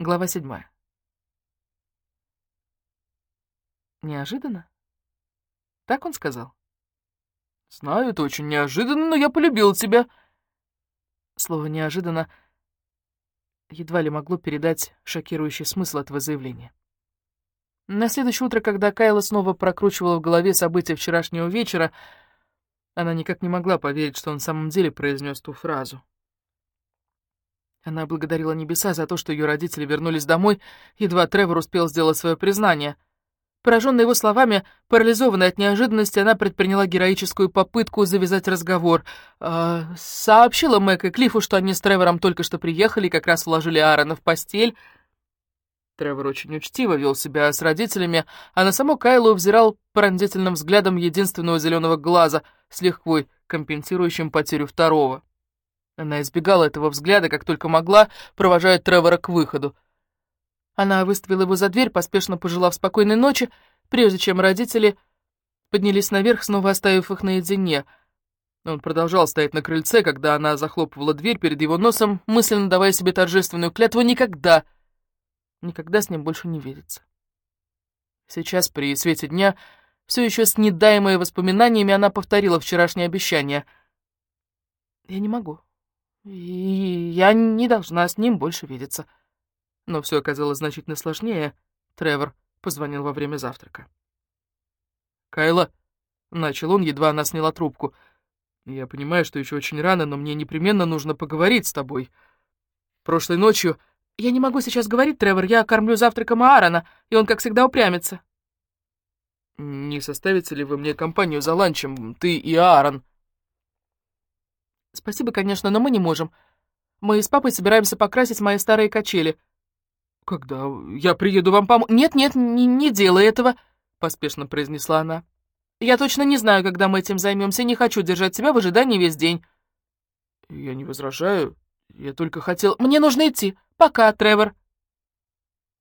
Глава седьмая. Неожиданно? Так он сказал? Знаю, это очень неожиданно, но я полюбил тебя. Слово «неожиданно» едва ли могло передать шокирующий смысл этого заявления. На следующее утро, когда Кайла снова прокручивала в голове события вчерашнего вечера, она никак не могла поверить, что он в самом деле произнес ту фразу. Она благодарила небеса за то, что ее родители вернулись домой, едва Тревор успел сделать свое признание. Пораженная его словами, парализованная от неожиданности, она предприняла героическую попытку завязать разговор. Э, сообщила Мэг и Клиффу, что они с Тревором только что приехали и как раз уложили Аарона в постель. Тревор очень учтиво вел себя с родителями, а на саму Кайлу взирал пронзительным взглядом единственного зеленого глаза, с лихвой компенсирующим потерю второго. Она избегала этого взгляда, как только могла, провожая Тревора к выходу. Она выставила его за дверь, поспешно пожелав спокойной ночи, прежде чем родители поднялись наверх, снова оставив их наедине. Он продолжал стоять на крыльце, когда она захлопывала дверь перед его носом, мысленно давая себе торжественную клятву никогда, никогда с ним больше не видеться. Сейчас, при свете дня, все еще с недаемыми воспоминаниями, она повторила вчерашнее обещание. «Я не могу», я не должна с ним больше видеться. Но все оказалось значительно сложнее. Тревор позвонил во время завтрака. «Кайла», — начал он, едва она сняла трубку, — «я понимаю, что еще очень рано, но мне непременно нужно поговорить с тобой. Прошлой ночью...» «Я не могу сейчас говорить, Тревор, я кормлю завтраком Аарона, и он, как всегда, упрямится». «Не составите ли вы мне компанию за ланчем, ты и Аарон?» «Спасибо, конечно, но мы не можем. Мы с папой собираемся покрасить мои старые качели». «Когда я приеду вам помочь...» «Нет-нет, не, не делай этого», — поспешно произнесла она. «Я точно не знаю, когда мы этим займемся, не хочу держать тебя в ожидании весь день». «Я не возражаю, я только хотел...» «Мне нужно идти. Пока, Тревор».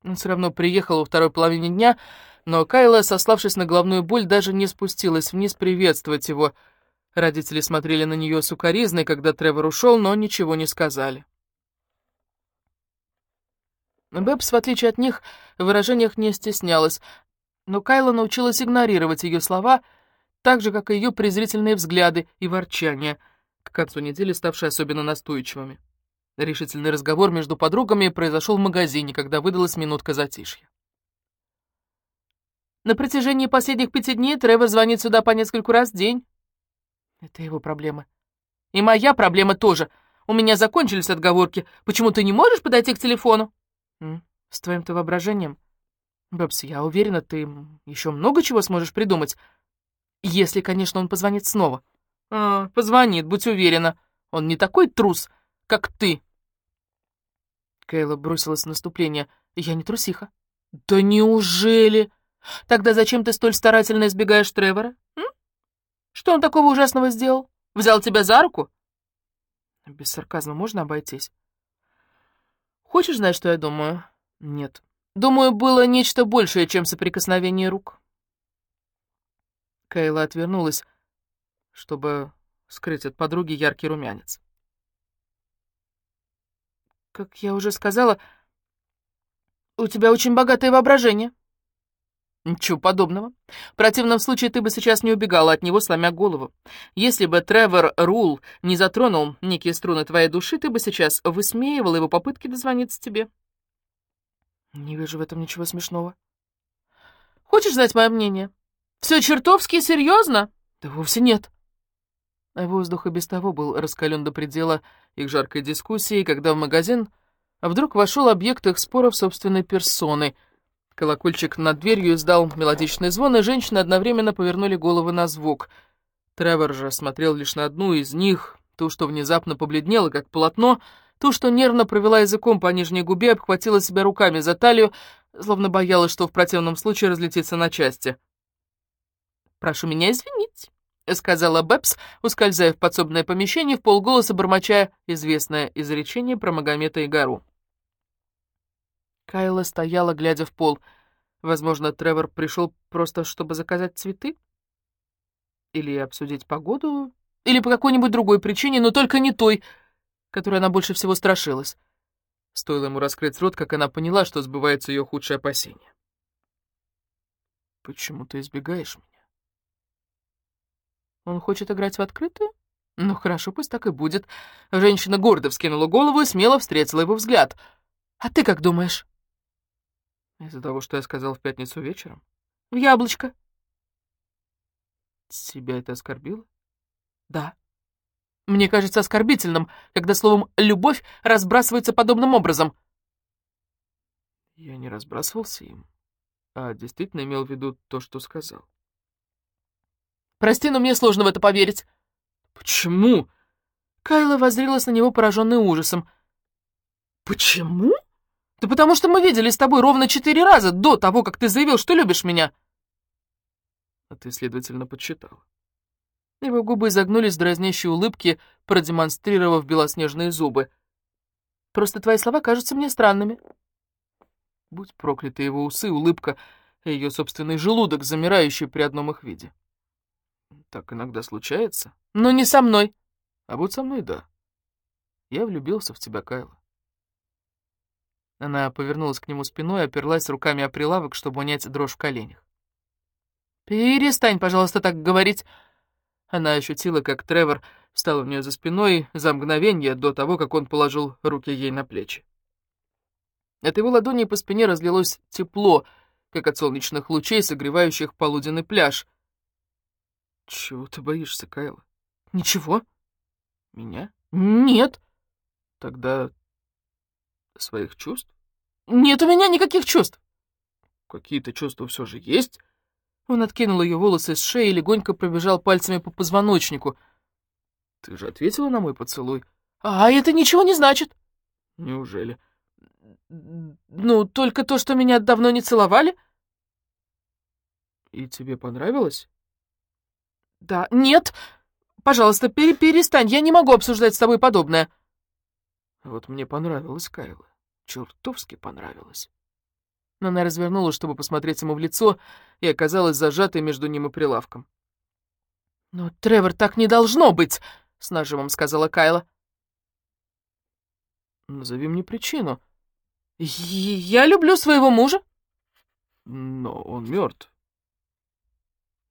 Он все равно приехал во второй половине дня, но Кайла, сославшись на головную боль, даже не спустилась вниз приветствовать его — Родители смотрели на нее сукоризной, когда Тревор ушел, но ничего не сказали. Бэбс, в отличие от них, в выражениях не стеснялась, но Кайла научилась игнорировать ее слова, так же, как и ее презрительные взгляды и ворчания, к концу недели ставшие особенно настойчивыми. Решительный разговор между подругами произошел в магазине, когда выдалась минутка затишья. На протяжении последних пяти дней Тревор звонит сюда по нескольку раз в день. Это его проблема. И моя проблема тоже. У меня закончились отговорки. Почему ты не можешь подойти к телефону? С твоим-то воображением. Бэбс, я уверена, ты еще много чего сможешь придумать. Если, конечно, он позвонит снова. А, позвонит, будь уверена. Он не такой трус, как ты. Кейла бросилась в наступление. Я не трусиха. Да неужели? Тогда зачем ты столь старательно избегаешь Тревора? М? Что он такого ужасного сделал? Взял тебя за руку?» Без сарказма можно обойтись. «Хочешь знать, что я думаю?» «Нет. Думаю, было нечто большее, чем соприкосновение рук». Кайла отвернулась, чтобы скрыть от подруги яркий румянец. «Как я уже сказала, у тебя очень богатое воображение». Ничего подобного. В противном случае ты бы сейчас не убегала от него, сломя голову. Если бы Тревор Рул не затронул некие струны твоей души, ты бы сейчас высмеивала его попытки дозвониться тебе. Не вижу в этом ничего смешного. Хочешь знать мое мнение? Все чертовски серьезно? Да вовсе нет. Воздух и без того был раскален до предела их жаркой дискуссии, когда в магазин вдруг вошел объект их споров собственной персоной — Колокольчик над дверью издал мелодичный звон, и женщины одновременно повернули головы на звук. Тревор же смотрел лишь на одну из них, ту, что внезапно побледнела, как полотно, ту, что нервно провела языком по нижней губе, обхватила себя руками за талию, словно боялась, что в противном случае разлетится на части. «Прошу меня извинить», — сказала Бэбс, ускользая в подсобное помещение, в полголоса бормоча известное изречение про Магомета и гору. Кайла стояла, глядя в пол. Возможно, Тревор пришел просто, чтобы заказать цветы? Или обсудить погоду? Или по какой-нибудь другой причине, но только не той, которой она больше всего страшилась. Стоило ему раскрыть рот, как она поняла, что сбывается ее худшее опасение. «Почему ты избегаешь меня?» «Он хочет играть в открытую? Ну хорошо, пусть так и будет». Женщина гордо вскинула голову и смело встретила его взгляд. «А ты как думаешь?» «Из-за того, что я сказал в пятницу вечером?» «В яблочко». «Тебя это оскорбило?» «Да». Мне кажется оскорбительным, когда словом «любовь» разбрасывается подобным образом. Я не разбрасывался им, а действительно имел в виду то, что сказал. Прости, но мне сложно в это поверить. Почему? Кайла воззрилась на него, пораженный ужасом. Почему? Да потому что мы виделись с тобой ровно четыре раза до того, как ты заявил, что любишь меня. А ты, следовательно, подсчитал. Его губы загнулись в дразнящей улыбке, продемонстрировав белоснежные зубы. «Просто твои слова кажутся мне странными». Будь прокляты его усы, улыбка и ее собственный желудок, замирающий при одном их виде. Так иногда случается. Но не со мной. А вот со мной, да. Я влюбился в тебя, Кайла. Она повернулась к нему спиной и оперлась руками о прилавок, чтобы унять дрожь в коленях. «Перестань, пожалуйста, так говорить», она ощутила, как Тревор встал у нее за спиной за мгновение до того, как он положил руки ей на плечи. От его ладони по спине разлилось тепло, как от солнечных лучей, согревающих полуденный пляж. «Чего ты боишься, Кайла?» «Ничего». «Меня?» «Нет». «Тогда своих чувств?» «Нет у меня никаких чувств». «Какие-то чувства все же есть?» Он откинул ее волосы с шеи и легонько пробежал пальцами по позвоночнику. «Ты же ответила на мой поцелуй?» «А это ничего не значит». «Неужели?» «Ну, только то, что меня давно не целовали». «И тебе понравилось?» «Да, нет. Пожалуйста, пере перестань, я не могу обсуждать с тобой подобное». «Вот мне понравилось, Кайла. Чертовски понравилось» но она развернулась, чтобы посмотреть ему в лицо, и оказалась зажатой между ним и прилавком. «Но, Тревор, так не должно быть!» — с нажимом сказала Кайла. «Назови мне причину». «Я люблю своего мужа». «Но он мертв».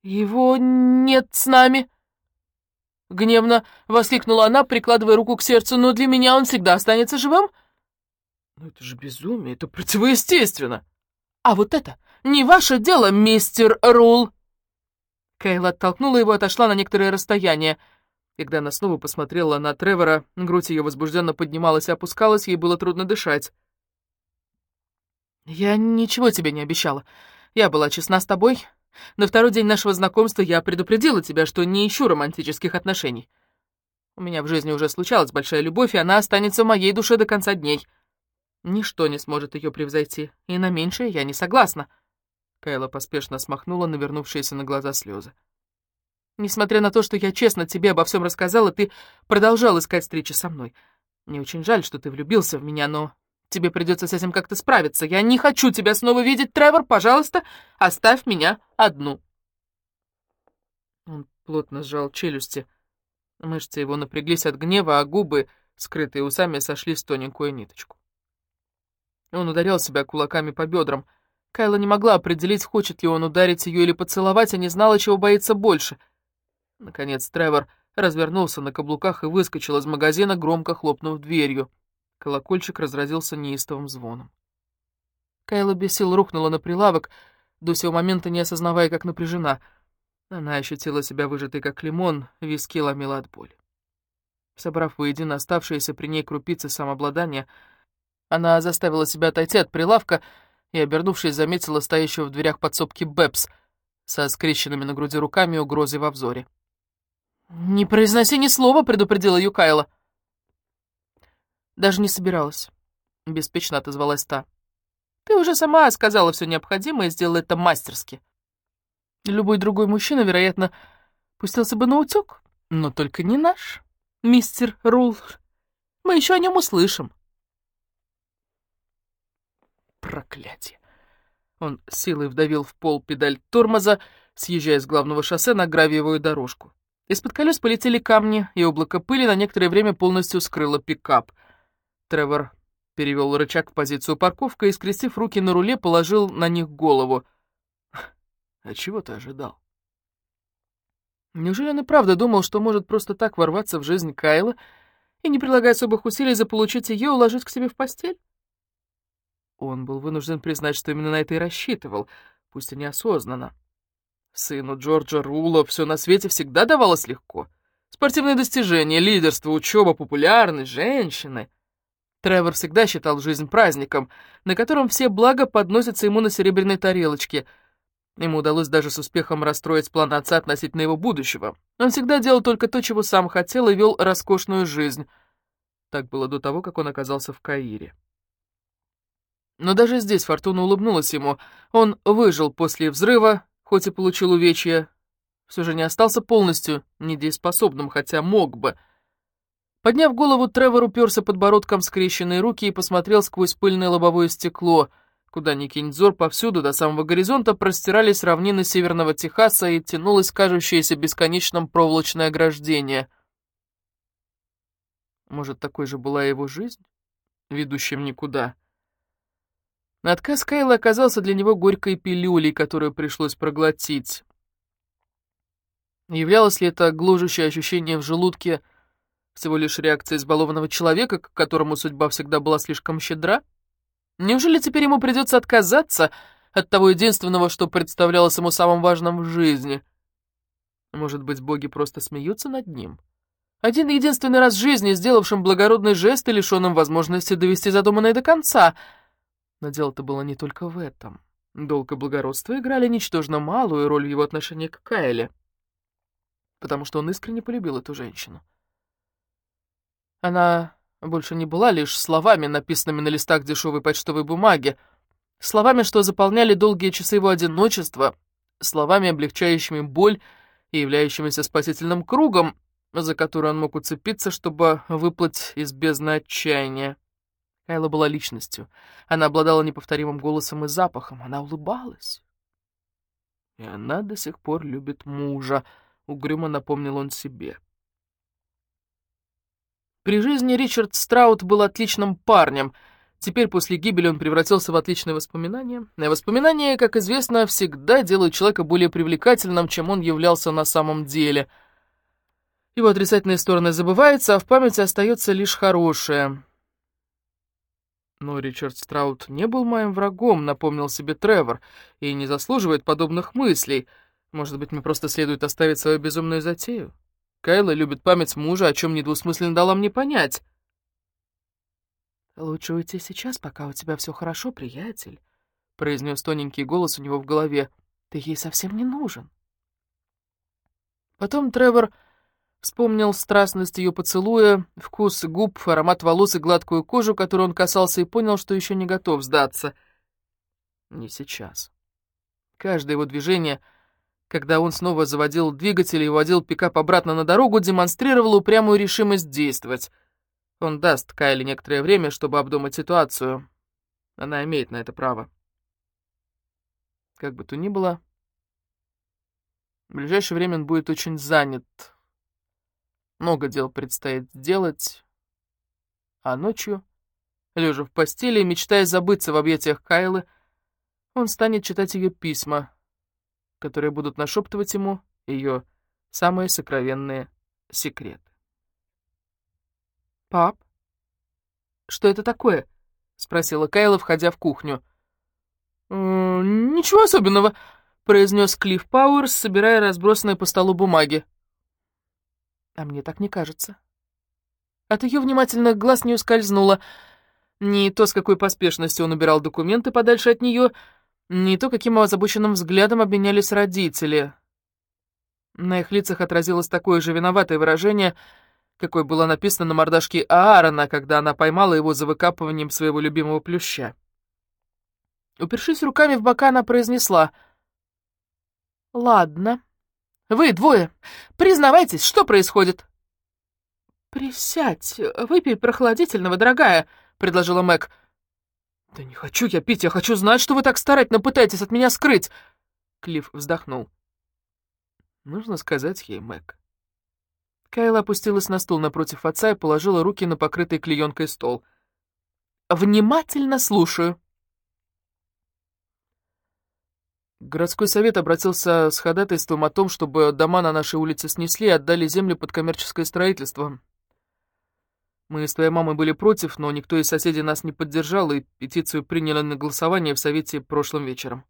«Его нет с нами», — гневно воскликнула она, прикладывая руку к сердцу, «но для меня он всегда останется живым». «Но это же безумие, это противоестественно». «А вот это не ваше дело, мистер Рул!» Кейла оттолкнула его и отошла на некоторое расстояние. Когда она снова посмотрела на Тревора, грудь ее возбужденно поднималась и опускалась, ей было трудно дышать. «Я ничего тебе не обещала. Я была честна с тобой. На второй день нашего знакомства я предупредила тебя, что не ищу романтических отношений. У меня в жизни уже случалась большая любовь, и она останется в моей душе до конца дней». Ничто не сможет ее превзойти, и на меньшее я не согласна. Кайла поспешно смахнула навернувшиеся на глаза слезы. Несмотря на то, что я честно тебе обо всем рассказала, ты продолжал искать встречи со мной. Мне очень жаль, что ты влюбился в меня, но тебе придется с этим как-то справиться. Я не хочу тебя снова видеть, Тревор. Пожалуйста, оставь меня одну. Он плотно сжал челюсти. Мышцы его напряглись от гнева, а губы, скрытые усами, сошли в тоненькую ниточку. Он ударил себя кулаками по бедрам. Кайла не могла определить, хочет ли он ударить ее или поцеловать, а не знала, чего боится больше. Наконец Тревор развернулся на каблуках и выскочил из магазина, громко хлопнув дверью. Колокольчик разразился неистовым звоном. Кайла без сил рухнула на прилавок, до сего момента не осознавая, как напряжена. Она ощутила себя выжатой, как лимон, виски ломила от боли. Собрав воедино оставшиеся при ней крупицы самообладания, она заставила себя отойти от прилавка и, обернувшись, заметила стоящего в дверях подсобки Бэпс со скрещенными на груди руками и угрозой во взоре. «Не произноси ни слова», — предупредила Юкайла. «Даже не собиралась», — беспечно отозвалась та. «Ты уже сама сказала все необходимое и сделала это мастерски. Любой другой мужчина, вероятно, пустился бы на утек, но только не наш, мистер Рул. Мы еще о нем услышим». Проклятие. Он силой вдавил в пол педаль тормоза, съезжая с главного шоссе на гравиевую дорожку. Из-под колес полетели камни, и облако пыли на некоторое время полностью скрыло пикап. Тревор перевел рычаг в позицию парковка и, скрестив руки на руле, положил на них голову. «А чего ты ожидал?» Неужели он и правда думал, что может просто так ворваться в жизнь Кайла и, не прилагая особых усилий, заполучить ее и уложить к себе в постель? Он был вынужден признать, что именно на это и рассчитывал, пусть и неосознанно. Сыну Джорджа Рула все на свете всегда давалось легко. Спортивные достижения, лидерство, учеба, популярность, женщины. Тревор всегда считал жизнь праздником, на котором все блага подносятся ему на серебряной тарелочке. Ему удалось даже с успехом расстроить план отца относительно его будущего. Он всегда делал только то, чего сам хотел, и вел роскошную жизнь. Так было до того, как он оказался в Каире. Но даже здесь Фортуна улыбнулась ему. Он выжил после взрыва, хоть и получил увечья. Все же не остался полностью недееспособным, хотя мог бы. Подняв голову, Тревор уперся подбородком в скрещенные руки и посмотрел сквозь пыльное лобовое стекло, куда ни кинь взор повсюду до самого горизонта простирались равнины северного Техаса и тянулось кажущееся бесконечным проволочное ограждение. Может, такой же была его жизнь, ведущая в никуда? — Отказ Кайла оказался для него горькой пилюлей, которую пришлось проглотить. Являлось ли это гложущее ощущение в желудке всего лишь реакцией избалованного человека, к которому судьба всегда была слишком щедра? Неужели теперь ему придется отказаться от того единственного, что представлялось ему самым важным в жизни? Может быть, боги просто смеются над ним? Один единственный раз в жизни, сделавшим благородный жест и лишенным возможности довести задуманное до конца — но дело-то было не только в этом. Долг и благородство играли ничтожно малую роль в его отношении к Кайле, потому что он искренне полюбил эту женщину. Она больше не была лишь словами, написанными на листах дешевой почтовой бумаги, словами, что заполняли долгие часы его одиночества, словами, облегчающими боль и являющимися спасительным кругом, за который он мог уцепиться, чтобы выплыть из бездны отчаяния. Кайла была личностью. Она обладала неповторимым голосом и запахом. Она улыбалась. И она до сих пор любит мужа, угрюмо напомнил он себе. При жизни Ричард Страут был отличным парнем. Теперь после гибели он превратился в отличное воспоминание. И воспоминания, как известно, всегда делают человека более привлекательным, чем он являлся на самом деле. Его отрицательные стороны забываются, а в памяти остается лишь хорошее. Но Ричард Страут не был моим врагом, напомнил себе Тревор, и не заслуживает подобных мыслей. Может быть, мне просто следует оставить свою безумную затею? Кайла любит память мужа, о чем недвусмысленно дала мне понять. «Лучше уйти сейчас, пока у тебя все хорошо, приятель», — произнес тоненький голос у него в голове. «Ты ей совсем не нужен». Потом Тревор Вспомнил страстность ее поцелуя, вкус губ, аромат волос и гладкую кожу, которой он касался, и понял, что еще не готов сдаться. Не сейчас. Каждое его движение, когда он снова заводил двигатель и водил пикап обратно на дорогу, демонстрировало упрямую решимость действовать. Он даст Кайле некоторое время, чтобы обдумать ситуацию. Она имеет на это право. Как бы то ни было, в ближайшее время он будет очень занят много дел предстоит сделать. А ночью, лежа в постели и мечтая забыться в объятиях Кайлы, он станет читать ее письма, которые будут нашептывать ему ее самые сокровенные секреты. «Пап, что это такое?» — спросила Кайла, входя в кухню. «Ничего особенного», — произнес Клифф Пауэрс, собирая разбросанные по столу бумаги. А мне так не кажется. От ее внимательных глаз не ускользнуло ни то, с какой поспешностью он убирал документы подальше от нее, ни то, каким озабоченным взглядом обменялись родители. На их лицах отразилось такое же виноватое выражение, какое было написано на мордашке Аарона, когда она поймала его за выкапыванием своего любимого плюща. Упершись руками в бока, она произнесла «Ладно». Вы двое, признавайтесь, что происходит?» «Присядь, выпей прохладительного, дорогая», — предложила Мэг. «Да не хочу я пить, я хочу знать, что вы так старательно пытаетесь от меня скрыть!» Клифф вздохнул. «Нужно сказать ей, Мэг». Кайла опустилась на стул напротив отца и положила руки на покрытый клеенкой стол. внимательно слушаю». Городской совет обратился с ходатайством о том, чтобы дома на нашей улице снесли и отдали землю под коммерческое строительство. Мы с твоей мамой были против, но никто из соседей нас не поддержал, и петицию приняли на голосование в совете прошлым вечером.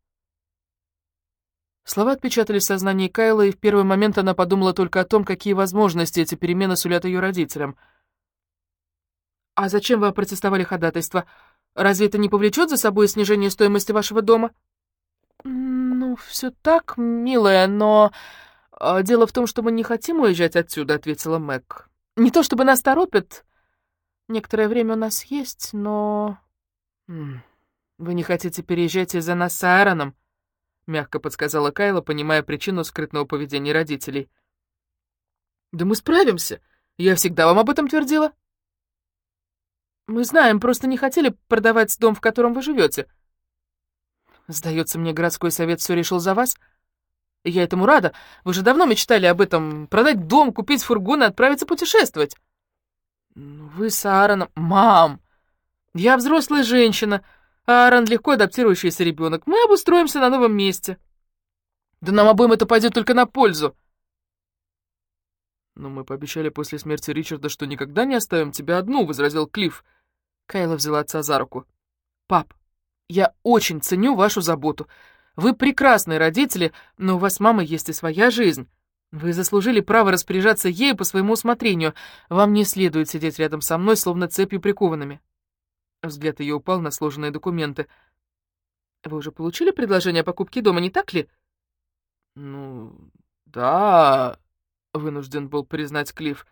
Слова отпечатались в сознании Кайла, и в первый момент она подумала только о том, какие возможности эти перемены сулят ее родителям. «А зачем вы опротестовали ходатайство? Разве это не повлечет за собой снижение стоимости вашего дома?» «Ну, все так, милая, но...» а, «Дело в том, что мы не хотим уезжать отсюда», — ответила Мэг. «Не то чтобы нас торопят. Некоторое время у нас есть, но...» «Вы не хотите переезжать из-за нас с Аароном?» — мягко подсказала Кайла, понимая причину скрытного поведения родителей. «Да мы справимся. Я всегда вам об этом твердила». «Мы знаем, просто не хотели продавать дом, в котором вы живете», Сдается мне, городской совет все решил за вас. Я этому рада. Вы же давно мечтали об этом. Продать дом, купить фургон и отправиться путешествовать. Вы с Аароном... Мам! Я взрослая женщина, а Аарон легко адаптирующийся ребенок. Мы обустроимся на новом месте. Да нам обоим это пойдет только на пользу. «Но мы пообещали после смерти Ричарда, что никогда не оставим тебя одну», — возразил Клифф. Кайла взяла отца за руку. «Пап, я очень ценю вашу заботу. Вы прекрасные родители, но у вас, мама, есть и своя жизнь. Вы заслужили право распоряжаться ею по своему усмотрению. Вам не следует сидеть рядом со мной, словно цепью прикованными». Взгляд ее упал на сложенные документы. «Вы уже получили предложение о покупке дома, не так ли?» «Ну, да...» — вынужден был признать Клифф.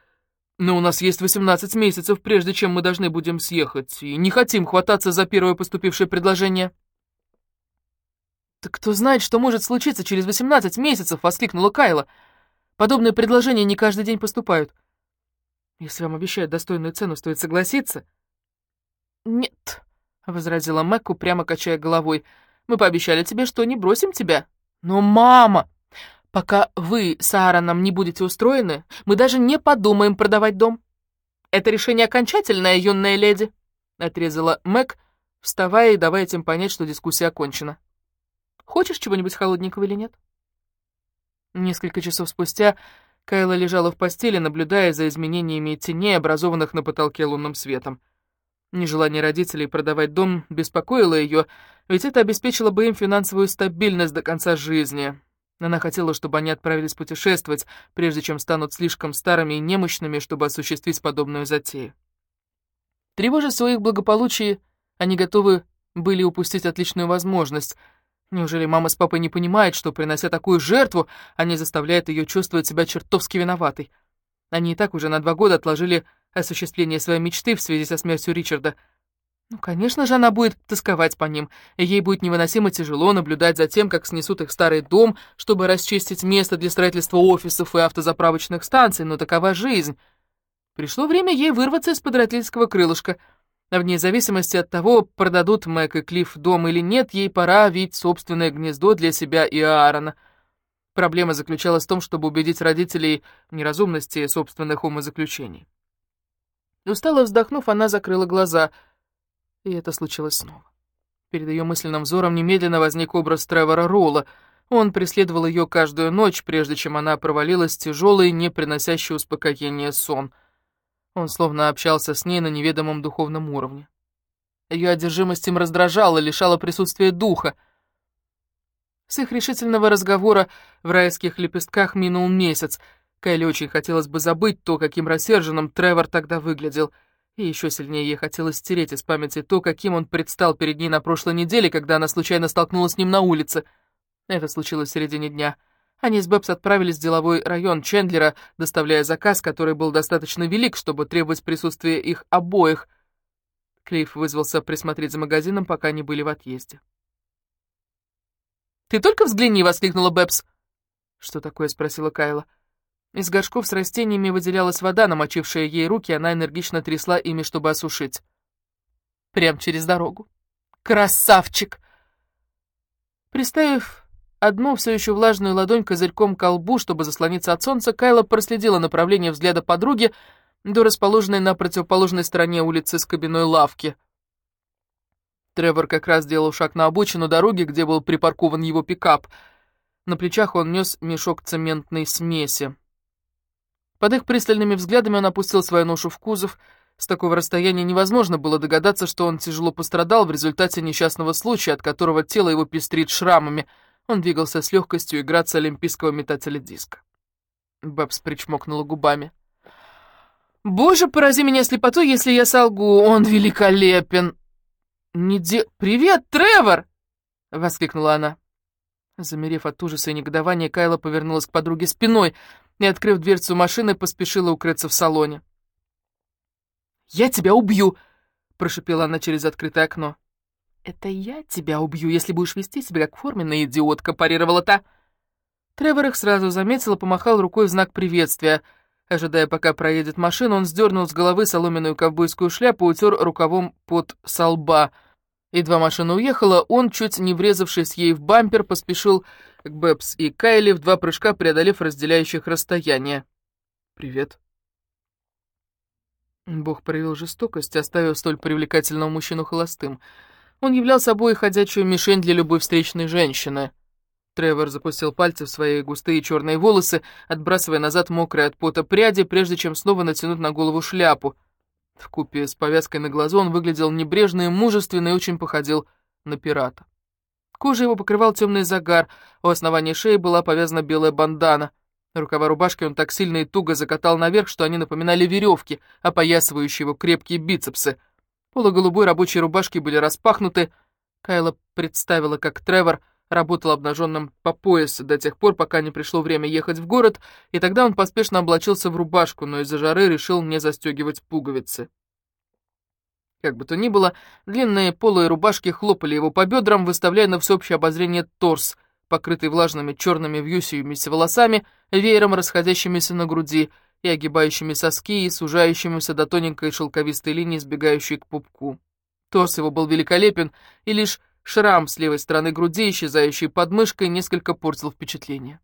Но у нас есть 18 месяцев, прежде чем мы должны будем съехать, и не хотим хвататься за первое поступившее предложение». «Так кто знает, что может случиться через 18 месяцев?» — воскликнула Кайла. «Подобные предложения не каждый день поступают. Если вам обещают достойную цену, стоит согласиться». «Нет», — возразила Мэкку, прямо качая головой. «Мы пообещали тебе, что не бросим тебя». «Но мама!» Пока вы с Аароном не будете устроены, мы даже не подумаем продавать дом. Это решение окончательное, юная леди», — отрезала Мэг, вставая и давая этим понять, что дискуссия окончена. «Хочешь чего-нибудь холодненького или нет?» Несколько часов спустя Кайла лежала в постели, наблюдая за изменениями теней, образованных на потолке лунным светом. Нежелание родителей продавать дом беспокоило ее, ведь это обеспечило бы им финансовую стабильность до конца жизни. Она хотела, чтобы они отправились путешествовать, прежде чем станут слишком старыми и немощными, чтобы осуществить подобную затею. Тревожа своих благополучий, они готовы были упустить отличную возможность. Неужели мама с папой не понимают, что, принося такую жертву, они заставляют ее чувствовать себя чертовски виноватой? Они и так уже на два года отложили осуществление своей мечты в связи со смертью Ричарда — ну, конечно же, она будет тосковать по ним, и ей будет невыносимо тяжело наблюдать за тем, как снесут их старый дом, чтобы расчистить место для строительства офисов и автозаправочных станций, но такова жизнь. Пришло время ей вырваться из-под родительского крылышка. Вне от того, продадут Мэг и Клифф дом или нет, ей пора видеть собственное гнездо для себя и Аарона. Проблема заключалась в том, чтобы убедить родителей в неразумности собственных умозаключений. Устало вздохнув, она закрыла глаза — и это случилось снова. Перед ее мысленным взором немедленно возник образ Тревора Ролла. Он преследовал ее каждую ночь, прежде чем она провалилась в тяжелый, не приносящий успокоения сон. Он словно общался с ней на неведомом духовном уровне. Ее одержимость им раздражала, лишала присутствия духа. С их решительного разговора в райских лепестках минул месяц. Кайли очень хотелось бы забыть то, каким рассерженным Тревор тогда выглядел — и еще сильнее ей хотелось стереть из памяти то, каким он предстал перед ней на прошлой неделе, когда она случайно столкнулась с ним на улице. Это случилось в середине дня. Они с Бэбс отправились в деловой район Чендлера, доставляя заказ, который был достаточно велик, чтобы требовать присутствия их обоих. Клифф вызвался присмотреть за магазином, пока они были в отъезде. «Ты только взгляни!» — воскликнула Бэбс. «Что такое?» — спросила Кайла. Из горшков с растениями выделялась вода, намочившая ей руки, она энергично трясла ими, чтобы осушить. Прям через дорогу. Красавчик! Приставив одну все еще влажную ладонь козырьком к колбу, чтобы заслониться от солнца, Кайла проследила направление взгляда подруги до расположенной на противоположной стороне улицы с кабиной лавки. Тревор как раз делал шаг на обочину дороги, где был припаркован его пикап. На плечах он нес мешок цементной смеси. Под их пристальными взглядами он опустил свою ношу в кузов. С такого расстояния невозможно было догадаться, что он тяжело пострадал в результате несчастного случая, от которого тело его пестрит шрамами. Он двигался с легкостью и грацией олимпийского метателя диска. Бэбс причмокнула губами. «Боже, порази меня слепотой, если я солгу, он великолепен!» «Не де... Привет, Тревор!» — воскликнула она. Замерев от ужаса и негодования, Кайла повернулась к подруге спиной и, открыв дверцу машины, поспешила укрыться в салоне. «Я тебя убью!» — прошипела она через открытое окно. «Это я тебя убью, если будешь вести себя как форменная идиотка», — парировала та. Тревор их сразу заметил и помахал рукой в знак приветствия. Ожидая, пока проедет машина, он сдернул с головы соломенную ковбойскую шляпу и утер рукавом под солба — Едва машина уехала, он, чуть не врезавшись ей в бампер, поспешил к Бэбс и Кайли в два прыжка, преодолев разделяющих расстояние. «Привет». Бог проявил жестокость, оставив столь привлекательного мужчину холостым. Он являл собой ходячую мишень для любой встречной женщины. Тревор запустил пальцы в свои густые черные волосы, отбрасывая назад мокрые от пота пряди, прежде чем снова натянуть на голову шляпу — в купе с повязкой на глазу он выглядел небрежно и мужественно и очень походил на пирата. Кожа его покрывал темный загар, у основания шеи была повязана белая бандана. Рукава рубашки он так сильно и туго закатал наверх, что они напоминали веревки, опоясывающие его крепкие бицепсы. Полы голубой рабочей рубашки были распахнуты. Кайла представила, как Тревор работал обнаженным по пояс до тех пор, пока не пришло время ехать в город, и тогда он поспешно облачился в рубашку, но из-за жары решил не застегивать пуговицы. Как бы то ни было, длинные полые рубашки хлопали его по бедрам, выставляя на всеобщее обозрение торс, покрытый влажными черными вьющимися волосами, веером расходящимися на груди и огибающими соски и сужающимися до тоненькой шелковистой линии, сбегающей к пупку. Торс его был великолепен, и лишь Шрам с левой стороны груди, исчезающий под мышкой, несколько портил впечатление.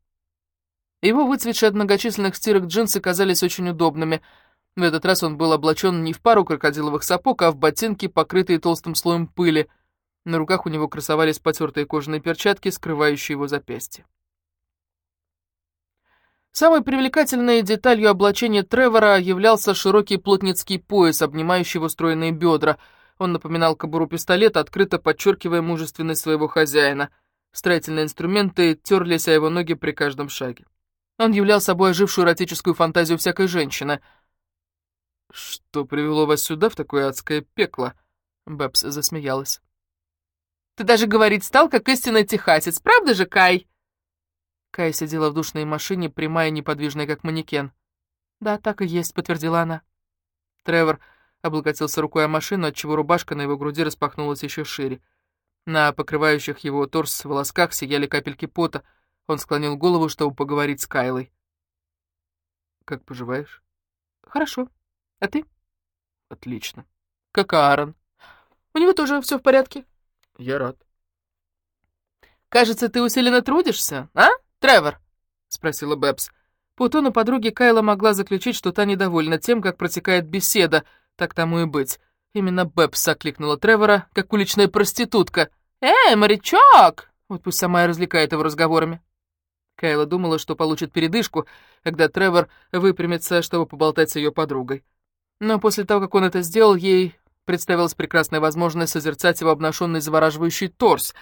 Его выцветшие от многочисленных стирок джинсы казались очень удобными. В этот раз он был облачен не в пару крокодиловых сапог, а в ботинки, покрытые толстым слоем пыли. На руках у него красовались потертые кожаные перчатки, скрывающие его запястье. Самой привлекательной деталью облачения Тревора являлся широкий плотницкий пояс, обнимающий его стройные бедра — он напоминал кобуру пистолета, открыто подчеркивая мужественность своего хозяина. Строительные инструменты терлись о его ноги при каждом шаге. Он являл собой ожившую эротическую фантазию всякой женщины. «Что привело вас сюда, в такое адское пекло?» Бэбс засмеялась. «Ты даже говорить стал, как истинный техасец, правда же, Кай?» Кай сидела в душной машине, прямая и неподвижная, как манекен. «Да, так и есть», — подтвердила она. Тревор облокотился рукой о машину, отчего рубашка на его груди распахнулась еще шире. На покрывающих его торс волосках сияли капельки пота. Он склонил голову, чтобы поговорить с Кайлой. «Как поживаешь?» «Хорошо. А ты?» «Отлично. Как Аарон?» «У него тоже все в порядке». «Я рад». «Кажется, ты усиленно трудишься, а, Тревор?» — спросила Бэбс. По тону подруги Кайла могла заключить, что та недовольна тем, как протекает беседа — так тому и быть. Именно Бэбс окликнула Тревора, как уличная проститутка. «Эй, морячок!» Вот пусть сама и развлекает его разговорами. Кайла думала, что получит передышку, когда Тревор выпрямится, чтобы поболтать с ее подругой. Но после того, как он это сделал, ей представилась прекрасная возможность созерцать его обнаженный завораживающий торс.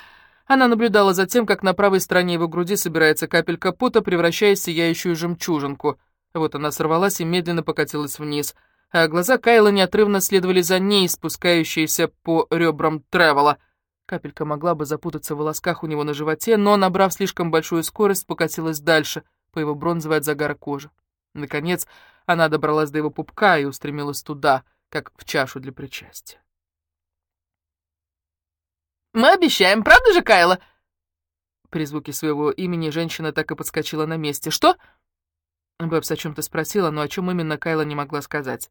Она наблюдала за тем, как на правой стороне его груди собирается капелька пота, превращаясь в сияющую жемчужинку. Вот она сорвалась и медленно покатилась вниз — а глаза Кайла неотрывно следовали за ней, спускающиеся по ребрам Тревела. Капелька могла бы запутаться в волосках у него на животе, но, набрав слишком большую скорость, покатилась дальше, по его бронзовой от загара кожи. Наконец, она добралась до его пупка и устремилась туда, как в чашу для причастия. «Мы обещаем, правда же, Кайла?» При звуке своего имени женщина так и подскочила на месте. «Что?» Бэбс о чем-то спросила, но о чем именно Кайла не могла сказать.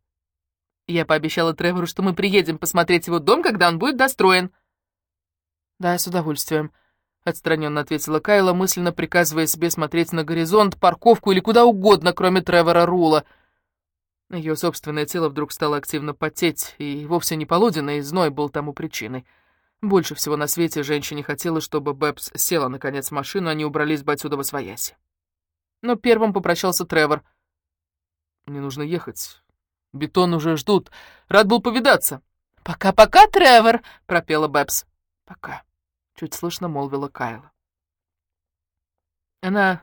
Я пообещала Тревору, что мы приедем посмотреть его дом, когда он будет достроен. Да, с удовольствием, отстраненно ответила Кайла, мысленно приказывая себе смотреть на горизонт, парковку или куда угодно, кроме Тревора Рула. Ее собственное тело вдруг стало активно потеть, и вовсе не полуденный зной был тому причиной. Больше всего на свете женщине хотелось, чтобы Бэбс села наконец в машину, а они убрались бы отсюда во свояси. Но первым попрощался Тревор. «Мне нужно ехать. Бетон уже ждут. Рад был повидаться». «Пока-пока, Тревор!» — пропела Бэбс. «Пока», — чуть слышно молвила Кайла. Она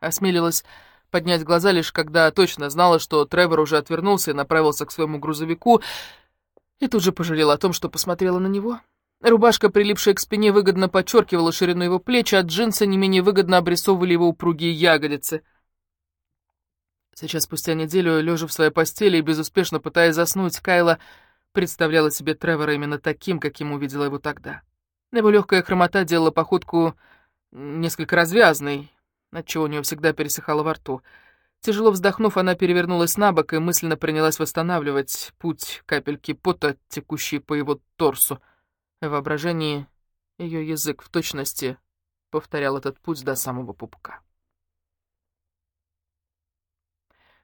осмелилась поднять глаза лишь когда точно знала, что Тревор уже отвернулся и направился к своему грузовику, и тут же пожалела о том, что посмотрела на него. Рубашка, прилипшая к спине, выгодно подчеркивала ширину его плеч, а джинсы не менее выгодно обрисовывали его упругие ягодицы. Сейчас, спустя неделю, лежа в своей постели и безуспешно пытаясь заснуть, Кайла представляла себе Тревора именно таким, каким увидела его тогда. Его легкая хромота делала походку несколько развязной, отчего у нее всегда пересыхало во рту. Тяжело вздохнув, она перевернулась на бок и мысленно принялась восстанавливать путь капельки пота, текущие по его торсу. В воображении ее язык в точности повторял этот путь до самого пупка.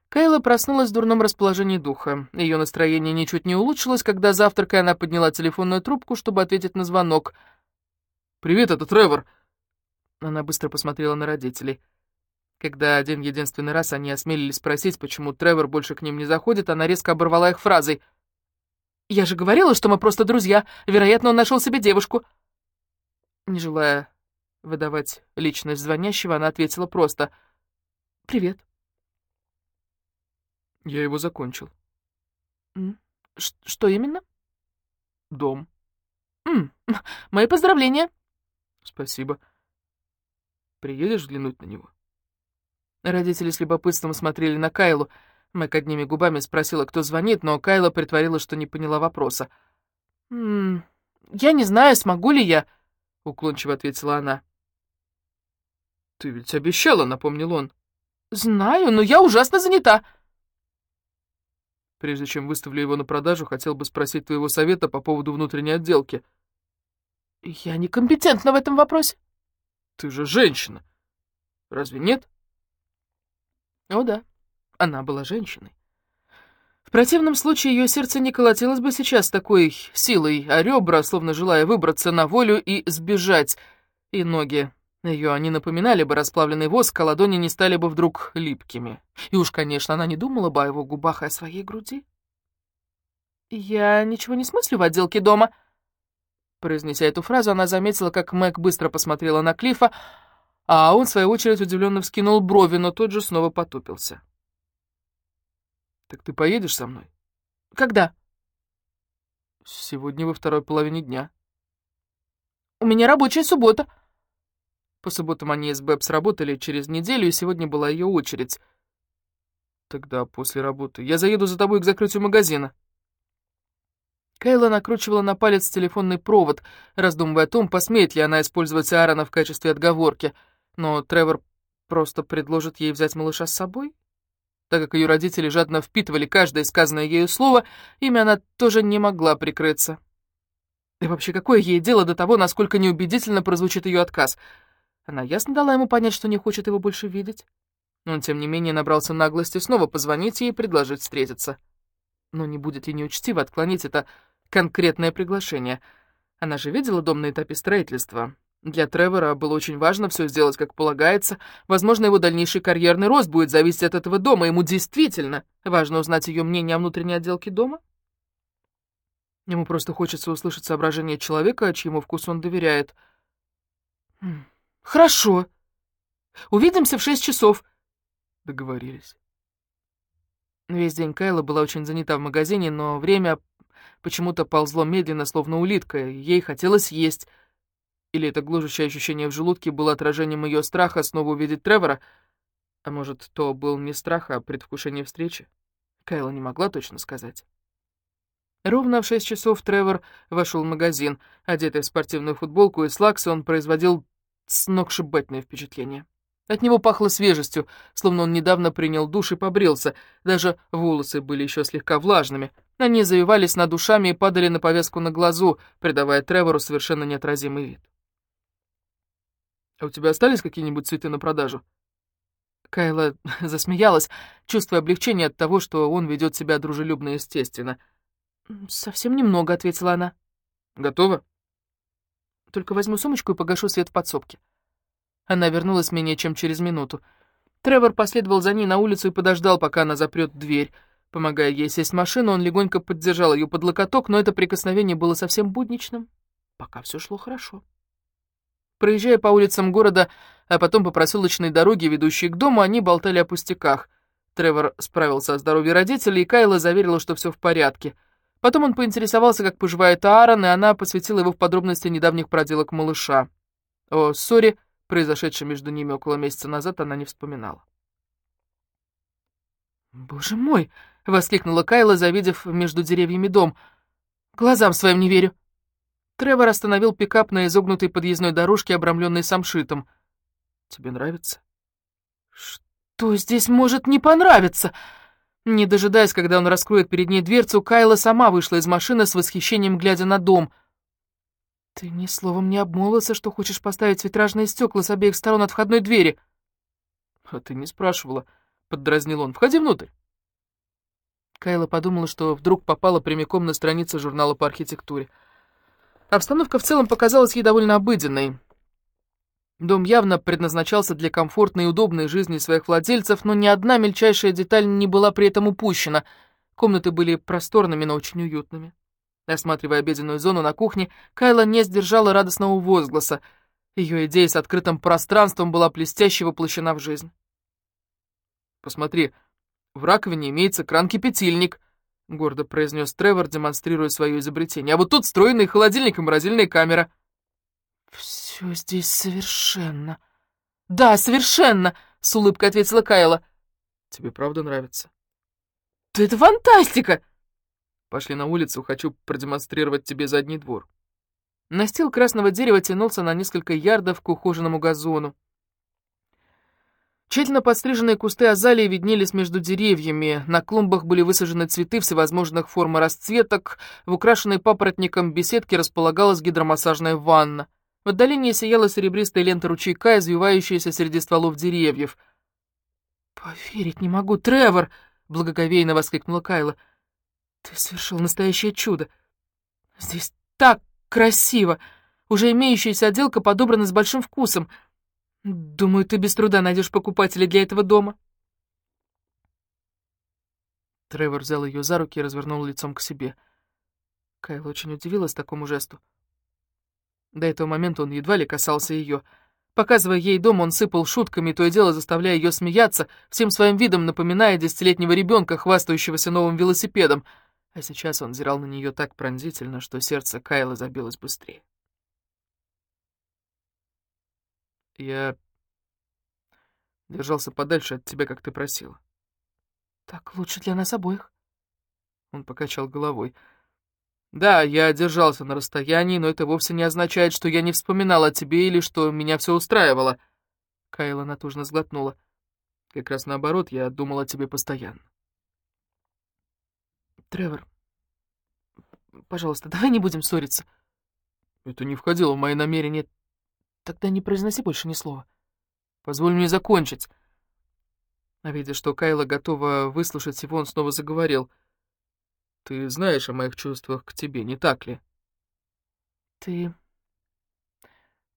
Кайла проснулась в дурном расположении духа. Ее настроение ничуть не улучшилось, когда завтракая она подняла телефонную трубку, чтобы ответить на звонок. «Привет, это Тревор!» Она быстро посмотрела на родителей. Когда один единственный раз они осмелились спросить, почему Тревор больше к ним не заходит, она резко оборвала их фразой — «Я же говорила, что мы просто друзья. Вероятно, он нашел себе девушку». Не желая выдавать личность звонящего, она ответила просто «Привет». Я его закончил. Ш что именно? Дом. М мои поздравления. Спасибо. Приедешь взглянуть на него? Родители с любопытством смотрели на Кайлу, Мэг одними губами спросила, кто звонит, но Кайла притворила, что не поняла вопроса. «М -м, «Я не знаю, смогу ли я», — уклончиво ответила она. «Ты ведь обещала», — напомнил он. «Знаю, но я ужасно занята». Прежде чем выставлю его на продажу, хотел бы спросить твоего совета по поводу внутренней отделки. «Я некомпетентна в этом вопросе». «Ты же женщина. Разве нет?» «О да, она была женщиной. В противном случае ее сердце не колотилось бы сейчас такой силой, а ребра, словно желая выбраться на волю и сбежать, и ноги ее они напоминали бы расплавленный воск, а ладони не стали бы вдруг липкими. И уж, конечно, она не думала бы о его губах и о своей груди. «Я ничего не смыслю в отделке дома», Произнеся эту фразу, она заметила, как Мэг быстро посмотрела на Клифа, а он, в свою очередь, удивленно вскинул брови, но тот же снова потупился. Так ты поедешь со мной? Когда? Сегодня во второй половине дня. У меня рабочая суббота. По субботам они с Бэб сработали через неделю, и сегодня была ее очередь. Тогда после работы. Я заеду за тобой к закрытию магазина. Кайла накручивала на палец телефонный провод, раздумывая о том, посмеет ли она использовать Аарона в качестве отговорки. Но Тревор просто предложит ей взять малыша с собой? Так как ее родители жадно впитывали каждое сказанное ею слово, ими она тоже не могла прикрыться. И вообще, какое ей дело до того, насколько неубедительно прозвучит ее отказ? Она ясно дала ему понять, что не хочет его больше видеть. Но он, тем не менее, набрался наглости снова позвонить ей и предложить встретиться. Но не будет ли неучтиво отклонить это конкретное приглашение? Она же видела дом на этапе строительства. Для Тревора было очень важно все сделать как полагается. Возможно, его дальнейший карьерный рост будет зависеть от этого дома. Ему действительно важно узнать ее мнение о внутренней отделке дома. Ему просто хочется услышать соображение человека, чьему вкусу он доверяет. Хм, «Хорошо. Увидимся в шесть часов». Договорились. Весь день Кайла была очень занята в магазине, но время почему-то ползло медленно, словно улитка. Ей хотелось есть — или это гложущее ощущение в желудке было отражением ее страха снова увидеть Тревора? А может, то был не страх, а предвкушение встречи? Кайла не могла точно сказать. Ровно в шесть часов Тревор вошел в магазин. Одетый в спортивную футболку и слаксы, он производил сногсшибательное впечатление. От него пахло свежестью, словно он недавно принял душ и побрился. Даже волосы были еще слегка влажными. Они завивались над ушами и падали на повязку на глазу, придавая Тревору совершенно неотразимый вид. А у тебя остались какие-нибудь цветы на продажу?» Кайла засмеялась, чувствуя облегчение от того, что он ведет себя дружелюбно и естественно. «Совсем немного», — ответила она. «Готово?» Только возьму сумочку и погашу свет в подсобке». Она вернулась менее чем через минуту. Тревор последовал за ней на улицу и подождал, пока она запрет дверь. Помогая ей сесть в машину, он легонько поддержал ее под локоток, но это прикосновение было совсем будничным. Пока все шло хорошо. Проезжая по улицам города, а потом по проселочной дороге, ведущей к дому, они болтали о пустяках. Тревор справился о здоровье родителей, и Кайла заверила, что все в порядке. Потом он поинтересовался, как поживает Аарон, и она посвятила его в подробности недавних проделок малыша. О ссоре, произошедшей между ними около месяца назад, она не вспоминала. «Боже мой!» — воскликнула Кайла, завидев между деревьями дом. «Глазам своим не верю!» Тревор остановил пикап на изогнутой подъездной дорожке, обрамленной самшитом. «Тебе нравится?» «Что здесь может не понравиться?» Не дожидаясь, когда он раскроет перед ней дверцу, Кайла сама вышла из машины с восхищением, глядя на дом. «Ты ни словом не обмолвился, что хочешь поставить витражные стекла с обеих сторон от входной двери?» «А ты не спрашивала», — поддразнил он. «Входи внутрь». Кайла подумала, что вдруг попала прямиком на страницы журнала по архитектуре. Обстановка в целом показалась ей довольно обыденной. Дом явно предназначался для комфортной и удобной жизни своих владельцев, но ни одна мельчайшая деталь не была при этом упущена. Комнаты были просторными, но очень уютными. Осматривая обеденную зону на кухне, Кайла не сдержала радостного возгласа. Ее идея с открытым пространством была блестяще воплощена в жизнь. «Посмотри, в раковине имеется кран-кипятильник», — гордо произнес Тревор, демонстрируя свое изобретение. «А вот тут встроенный холодильник и морозильная камера». «Все здесь совершенно...» «Да, совершенно!» — с улыбкой ответила Кайла. «Тебе правда нравится?» «Да это фантастика!» «Пошли на улицу, хочу продемонстрировать тебе задний двор». Настил красного дерева тянулся на несколько ярдов к ухоженному газону. Тщательно подстриженные кусты азалии виднелись между деревьями, на клумбах были высажены цветы всевозможных форм и расцветок, в украшенной папоротником беседке располагалась гидромассажная ванна. В отдалении сияла серебристая лента ручейка, извивающаяся среди стволов деревьев. «Поверить не могу, Тревор!» — благоговейно воскликнула Кайла. «Ты совершил настоящее чудо! Здесь так красиво! Уже имеющаяся отделка подобрана с большим вкусом!» Думаю, ты без труда найдешь покупателей для этого дома. Тревор взял ее за руки и развернул лицом к себе. Кайл очень удивилась такому жесту. До этого момента он едва ли касался ее. Показывая ей дом, он сыпал шутками, то и дело заставляя ее смеяться, всем своим видом напоминая десятилетнего ребенка, хвастающегося новым велосипедом. А сейчас он зирал на нее так пронзительно, что сердце Кайла забилось быстрее. Я держался подальше от тебя, как ты просила. Так лучше для нас обоих. Он покачал головой. Да, я держался на расстоянии, но это вовсе не означает, что я не вспоминал о тебе или что меня все устраивало. Кайла натужно сглотнула. Как раз наоборот, я думал о тебе постоянно. Тревор, пожалуйста, давай не будем ссориться. Это не входило в мои намерения. Тогда не произноси больше ни слова. Позволь мне закончить. А видя, что Кайла готова выслушать его, он снова заговорил. Ты знаешь о моих чувствах к тебе, не так ли? Ты...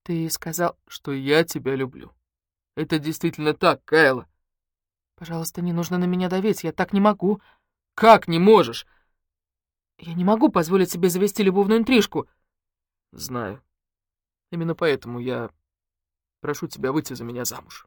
Ты сказал, что я тебя люблю. Это действительно так, Кайла. Пожалуйста, не нужно на меня давить, я так не могу. Как не можешь? Я не могу позволить себе завести любовную интрижку. Знаю. Именно поэтому я прошу тебя выйти за меня замуж.